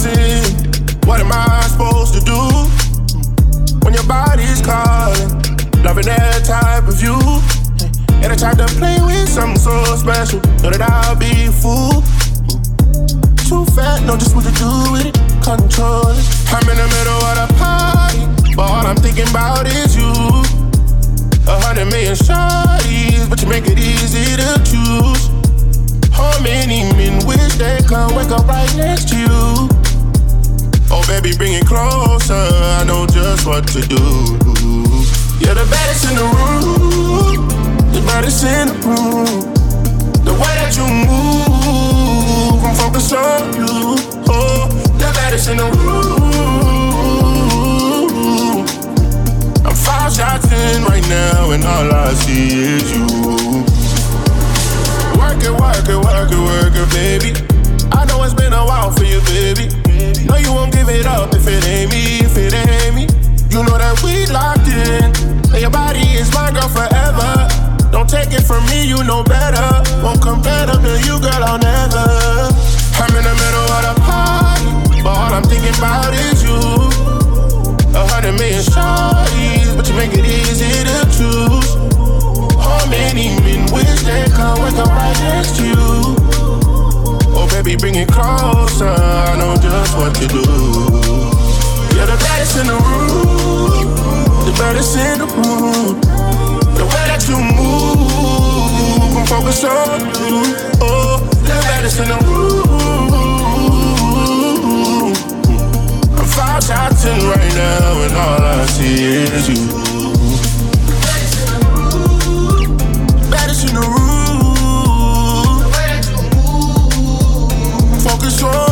What am I supposed to do when your body's calling? Loving that type of you. And I tried to play with something so special. Know that I'll be a fool. Too fat, know just what to do with it. Control it. I'm in the middle of the party, but all I'm thinking about is you. A hundred million shawties, but you make it easy to choose. How many men wish they could wake up right next to you? Oh, baby, bring it closer. I know just what to do. You're the baddest in the room. The baddest in the room. The way that you move, I'm focused on you. Oh, the baddest in the room. I'm five shots in right now, and all I see is you. It up if it ain't me, if it ain't me. You know that we locked in. And your body is my girl forever. Don't take it from me, you know better. Won't better than you, girl, I'll never. I'm in the middle of the party, but all I'm thinking about is you. A hundred million shawties, but you make it easy to choose. How many men wish they could wake up right next to you? Baby, bring it closer. I know just what to do. You're the baddest in the room, the baddest in the room. The way that you move, I'm focused on you. Oh, the baddest in the room. Focus